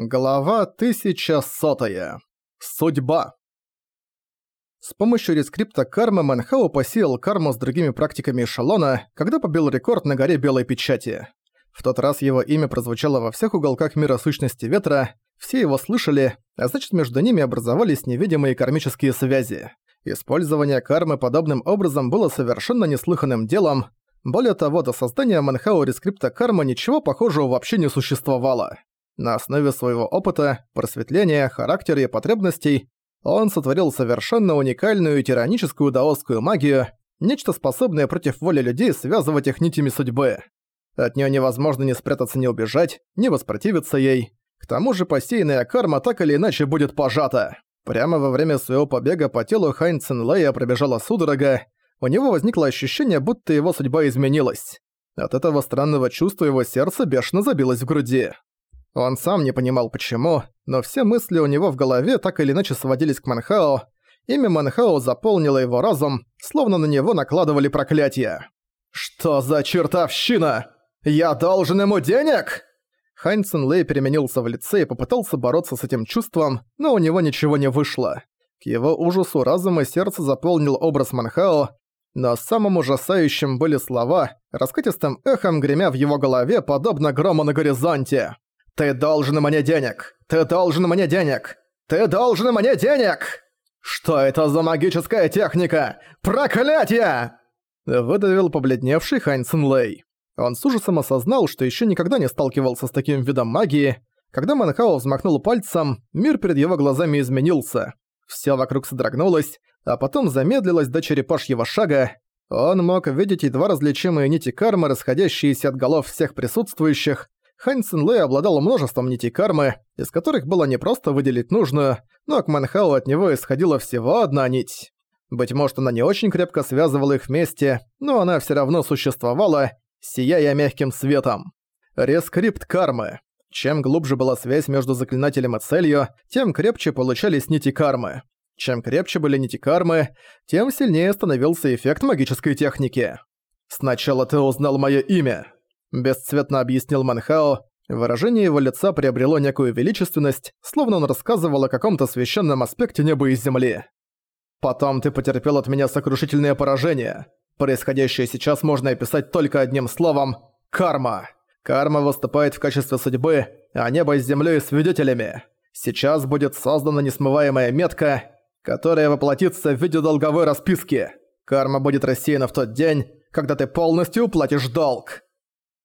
Глава 1100. Судьба. С помощью рескрипта кармы Манхао посеял карму с другими практиками эшелона, когда побил рекорд на горе Белой Печати. В тот раз его имя прозвучало во всех уголках мира сущности ветра, все его слышали, а значит между ними образовались невидимые кармические связи. Использование кармы подобным образом было совершенно неслыханным делом, более того, до создания Манхао рескрипта кармы ничего похожего вообще не существовало. На основе своего опыта, просветления, характера и потребностей он сотворил совершенно уникальную тираническую даосскую магию, нечто способное против воли людей связывать их нитями судьбы. От неё невозможно ни спрятаться, ни убежать, ни воспротивиться ей. К тому же посеянная карма так или иначе будет пожата. Прямо во время своего побега по телу Хайн Цинлэя пробежала судорога, у него возникло ощущение, будто его судьба изменилась. От этого странного чувства его сердце бешено забилось в груди. Он сам не понимал почему, но все мысли у него в голове так или иначе сводились к Манхао. Имя Манхао заполнило его разум, словно на него накладывали проклятие. «Что за чертовщина? Я должен ему денег?» Хань Цинлэй переменился в лице и попытался бороться с этим чувством, но у него ничего не вышло. К его ужасу разум и сердце заполнил образ Манхао, но самым ужасающим были слова, раскатистым эхом гремя в его голове, подобно грому на горизонте. «Ты должен мне денег! Ты должен мне денег! Ты должен мне денег!» «Что это за магическая техника? Проклятие!» Выдавил побледневший Хань Цинлэй. Он с ужасом осознал, что еще никогда не сталкивался с таким видом магии. Когда Манхао взмахнул пальцем, мир перед его глазами изменился. Все вокруг содрогнулось, а потом замедлилось до черепашьего шага. Он мог видеть едва различимые нити кармы, расходящиеся от голов всех присутствующих, Хань Цинлэй обладал множеством нитей кармы, из которых было не просто выделить нужную, но к Манхау от него исходила всего одна нить. Быть может, она не очень крепко связывала их вместе, но она все равно существовала, сияя мягким светом. Рескрипт кармы. Чем глубже была связь между заклинателем и целью, тем крепче получались нити кармы. Чем крепче были нити кармы, тем сильнее становился эффект магической техники. «Сначала ты узнал мое имя», Бесцветно объяснил Манхао. Выражение его лица приобрело некую величественность, словно он рассказывал о каком-то священном аспекте неба и земли. «Потом ты потерпел от меня сокрушительное поражение. Происходящее сейчас можно описать только одним словом – карма. Карма выступает в качестве судьбы, а небо с землей – свидетелями. Сейчас будет создана несмываемая метка, которая воплотится в виде долговой расписки. Карма будет рассеяна в тот день, когда ты полностью уплатишь долг».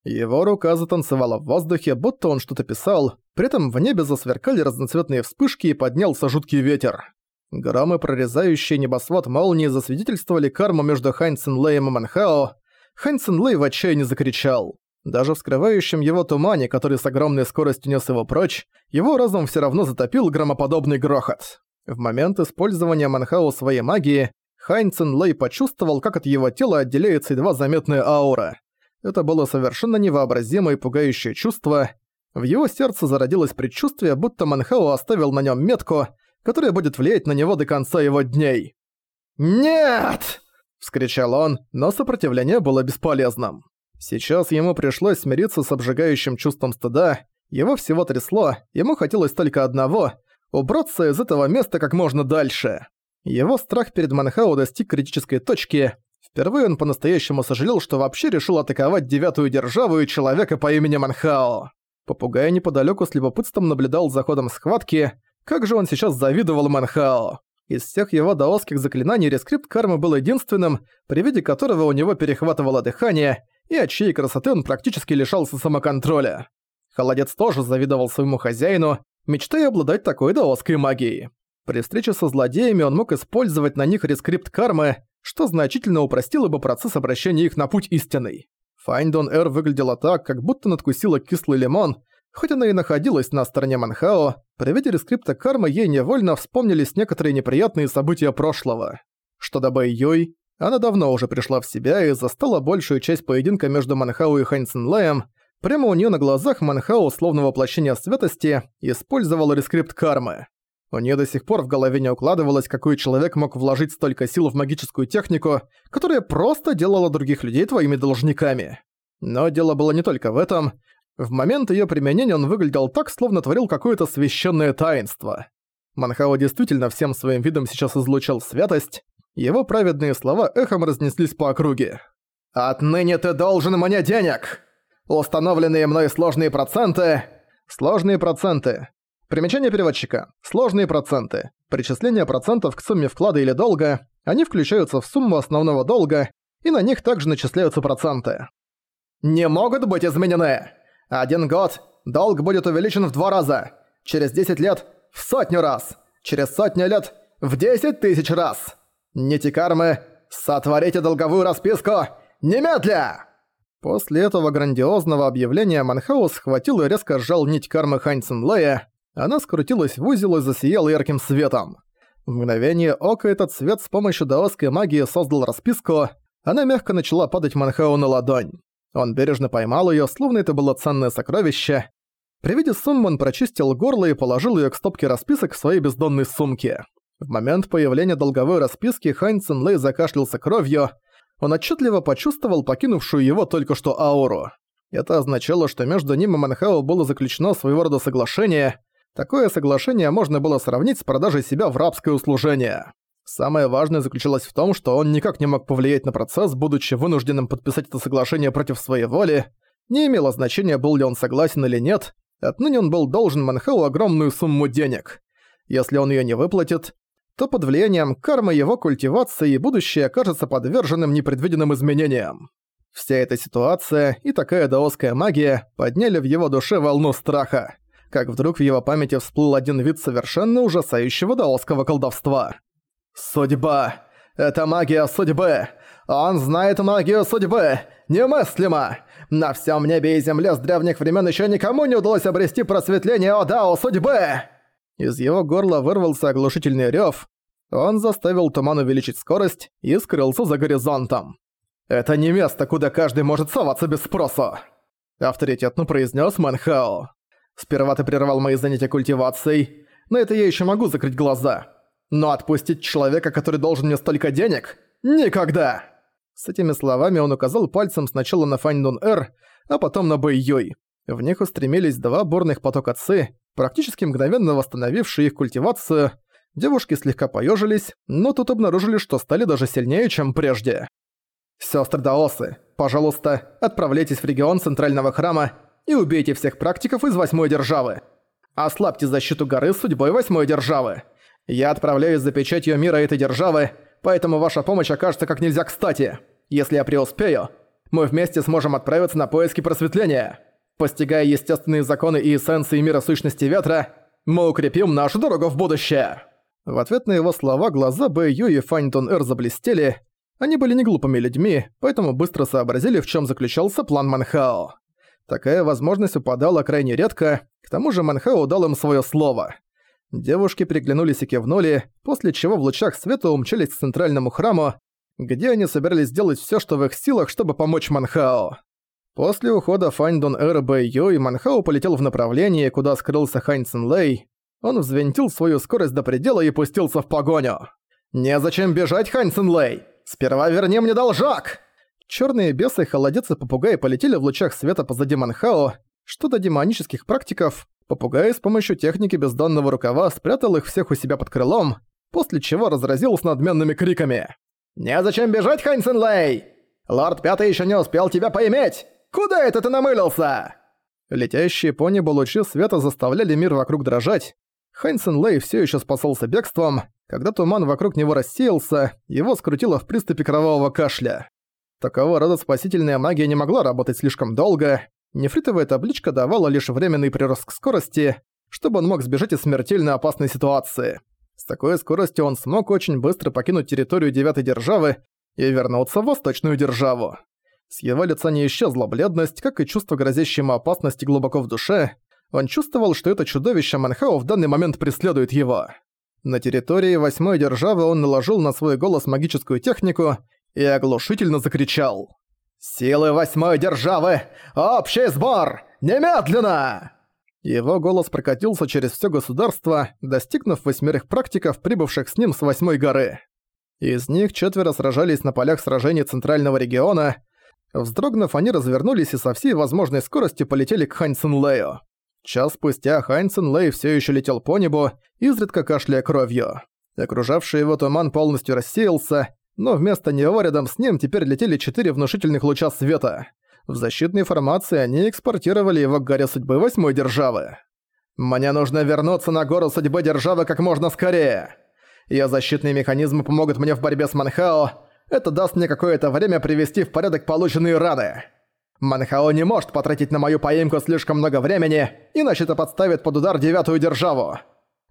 Его рука затанцевала в воздухе, будто он что-то писал, при этом в небе засверкали разноцветные вспышки и поднялся жуткий ветер. Громы, прорезающие небосвод молнии, засвидетельствовали карму между Хань Цинлэем и Манхао. Хань Цинлэй в отчаянии закричал. Даже в скрывающем его тумане, который с огромной скоростью нес его прочь, его разум все равно затопил громоподобный грохот. В момент использования Манхао своей магии, Хань Цинлэй почувствовал, как от его тела отделяется едва заметная аура. Это было совершенно невообразимое и пугающее чувство. В его сердце зародилось предчувствие, будто Манхао оставил на нем метку, которая будет влиять на него до конца его дней. «Нет!» – вскричал он, но сопротивление было бесполезным. Сейчас ему пришлось смириться с обжигающим чувством стыда, его всего трясло, ему хотелось только одного – убраться из этого места как можно дальше. Его страх перед Манхао достиг критической точки, Впервые он по-настоящему сожалел, что вообще решил атаковать девятую державу и человека по имени Манхао. Попугай неподалеку с любопытством наблюдал за ходом схватки. Как же он сейчас завидовал Мэн Хао. Из всех его даосских заклинаний рескрипт кармы был единственным, при виде которого у него перехватывало дыхание, и от чьей красоты он практически лишался самоконтроля. Холодец тоже завидовал своему хозяину, мечтая обладать такой даосской магией. При встрече со злодеями он мог использовать на них рескрипт кармы, что значительно упростило бы процесс обращения их на путь истинный. Фань Дун'эр выглядела так, как будто надкусила кислый лимон, хоть она и находилась на стороне Мэн Хао, при виде рескрипта кармы ей невольно вспомнились некоторые неприятные события прошлого. Что до Бэй она давно уже пришла в себя и застала большую часть поединка между Мэн Хао и Хань Цинлэем, прямо у нее на глазах Мэн Хао, словно воплощение святости, использовал рескрипт кармы. У нее до сих пор в голове не укладывалось, какой человек мог вложить столько сил в магическую технику, которая просто делала других людей твоими должниками. Но дело было не только в этом. В момент её применения он выглядел так, словно творил какое-то священное таинство. Манхао действительно всем своим видом сейчас излучал святость, его праведные слова эхом разнеслись по округе. «Отныне ты должен мне денег! Установленные мной сложные проценты...» Сложные проценты. Примечание переводчика. Сложные проценты. Причисление процентов к сумме вклада или долга. Они включаются в сумму основного долга, и на них также начисляются проценты. «Не могут быть изменены! Один год долг будет увеличен в два раза. Через 10 лет – в сотню раз. Через сотню лет – в 10 тысяч раз. Нити кармы, сотворите долговую расписку! Немедля!» После этого грандиозного объявления Манхаус схватил и резко сжал нить кармы Ханьцин Лея. Она скрутилась в узел и засияла ярким светом. В мгновение ока этот свет с помощью даосской магии создал расписку. Она мягко начала падать Манхау на ладонь. Он бережно поймал её, словно это было ценное сокровище. При виде суммы он прочистил горло и положил её к стопке расписок в своей бездонной сумке. В момент появления долговой расписки Хань Цинлэй закашлялся кровью. Он отчетливо почувствовал покинувшую его только что ауру. Это означало, что между ним и Манхао было заключено своего рода соглашение. Такое соглашение можно было сравнить с продажей себя в рабское услужение. Самое важное заключалось в том, что он никак не мог повлиять на процесс, будучи вынужденным подписать это соглашение против своей воли. Не имело значения, был ли он согласен или нет. Отныне он был должен Манхау огромную сумму денег. Если он её не выплатит, то под влиянием кармы его культивации будущее окажется подверженным непредвиденным изменениям. Вся эта ситуация и такая даосская магия подняли в его душе волну страха, как вдруг в его памяти всплыл один вид совершенно ужасающего даосского колдовства. «Судьба! Это магия судьбы! Он знает магию судьбы! Немыслимо! На всем небе и земле с древних времен еще никому не удалось обрести просветление о Дао судьбы!» Из его горла вырвался оглушительный рёв. Он заставил туман увеличить скорость и скрылся за горизонтом. «Это не место, куда каждый может соваться без спроса!» Авторитетно произнес Манхао. «Сперва ты прервал мои занятия культивацией, на это я еще могу закрыть глаза. Но отпустить человека, который должен мне столько денег? Никогда!» С этими словами он указал пальцем сначала на Фань Дун Эр, а потом на Бэй Юй. В них устремились два бурных потока ци, практически мгновенно восстановившие их культивацию. Девушки слегка поежились, но тут обнаружили, что стали даже сильнее, чем прежде. «Сёстры Даосы, пожалуйста, отправляйтесь в регион Центрального Храма и убейте всех практиков из Восьмой Державы. Ослабьте защиту горы судьбой Восьмой Державы. Я отправляюсь за печатью мира этой державы, поэтому ваша помощь окажется как нельзя кстати. Если я преуспею, мы вместе сможем отправиться на поиски просветления». Постигая естественные законы и эссенции мира сущности ветра, мы укрепим нашу дорогу в будущее!» В ответ на его слова глаза Бэй Ю и Фань Тон Эр заблестели. Они были не глупыми людьми, поэтому быстро сообразили, в чем заключался план Манхао. Такая возможность упадала крайне редко, к тому же Манхао дал им свое слово. Девушки переглянулись и кивнули, после чего в лучах света умчались к центральному храму, где они собирались сделать все, что в их силах, чтобы помочь Манхао. После ухода Фаньдон Эр Бэй и Манхао полетел в направлении, куда скрылся Хань Цин Лэй. Он взвинтил свою скорость до предела и пустился в погоню. «Незачем бежать, Хань Цин Лэй! Сперва верни мне должок!» Чёрные бесы, холодец и попугаи полетели в лучах света позади Манхао. Что до демонических практиков, попугай с помощью техники бездонного рукава спрятал их всех у себя под крылом, после чего разразил с надменными криками. «Незачем бежать, Хань Цин Лэй! Лорд Пятый ещё не успел тебя поиметь! Куда это ты намылился?» Летящие по небу лучи света заставляли мир вокруг дрожать. Хэнсен Лэй все еще спасался бегством. Когда туман вокруг него рассеялся, его скрутило в приступе кровавого кашля. Такого рода спасительная магия не могла работать слишком долго. Нефритовая табличка давала лишь временный прирост к скорости, чтобы он мог сбежать из смертельно опасной ситуации. С такой скоростью он смог очень быстро покинуть территорию Девятой Державы и вернуться в Восточную Державу. С его лица не исчезла бледность, как и чувство грозящей ему опасности глубоко в душе. Он чувствовал, что это чудовище Манхао в данный момент преследует его. На территории восьмой державы он наложил на свой голос магическую технику и оглушительно закричал. «Силы восьмой державы! Общий сбор! Немедленно!» Его голос прокатился через все государство, достигнув восьмерых практиков, прибывших с ним с восьмой горы. Из них четверо сражались на полях сражений Центрального региона, Вздрогнув, они развернулись и со всей возможной скоростью полетели к Хань Цинлэю. Час спустя Хань Цинлэй всё ещё летел по небу, изредка кашляя кровью. Окружавший его туман полностью рассеялся, но вместо него рядом с ним теперь летели четыре внушительных луча света. В защитной формации они экспортировали его к горе судьбы восьмой державы. «Мне нужно вернуться на гору судьбы державы как можно скорее. Её защитные механизмы помогут мне в борьбе с Манхао. Это даст мне какое-то время привести в порядок полученные раны. Манхао не может потратить на мою поимку слишком много времени, иначе это подставит под удар девятую державу.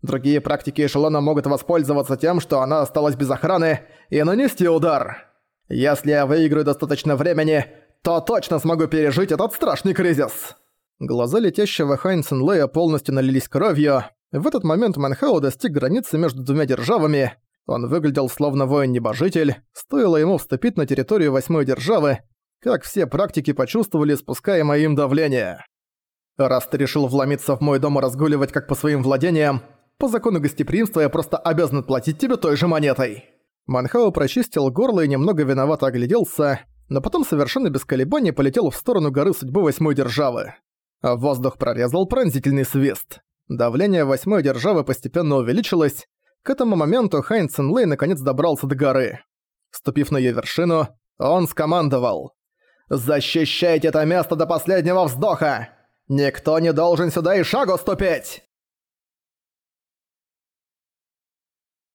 Другие практики эшелона могут воспользоваться тем, что она осталась без охраны, и нанести удар. Если я выиграю достаточно времени, то точно смогу пережить этот страшный кризис. Глаза летящего Хайнсен Лея полностью налились кровью. В этот момент Манхао достиг границы между двумя державами. Он выглядел словно воин-небожитель. Стоило ему вступить на территорию восьмой державы, как все практики почувствовали спускаемое им давление. «Раз ты решил вломиться в мой дом и разгуливать как по своим владениям, по закону гостеприимства я просто обязан платить тебе той же монетой». Манхао прочистил горло и немного виновато огляделся, но потом совершенно без колебаний полетел в сторону горы судьбы восьмой державы. А воздух прорезал пронзительный свист. Давление восьмой державы постепенно увеличилось. К этому моменту Хайн Цинлэй наконец добрался до горы. Ступив на её вершину, он скомандовал. «Защищайте это место до последнего вздоха! Никто не должен сюда и шагу ступить!»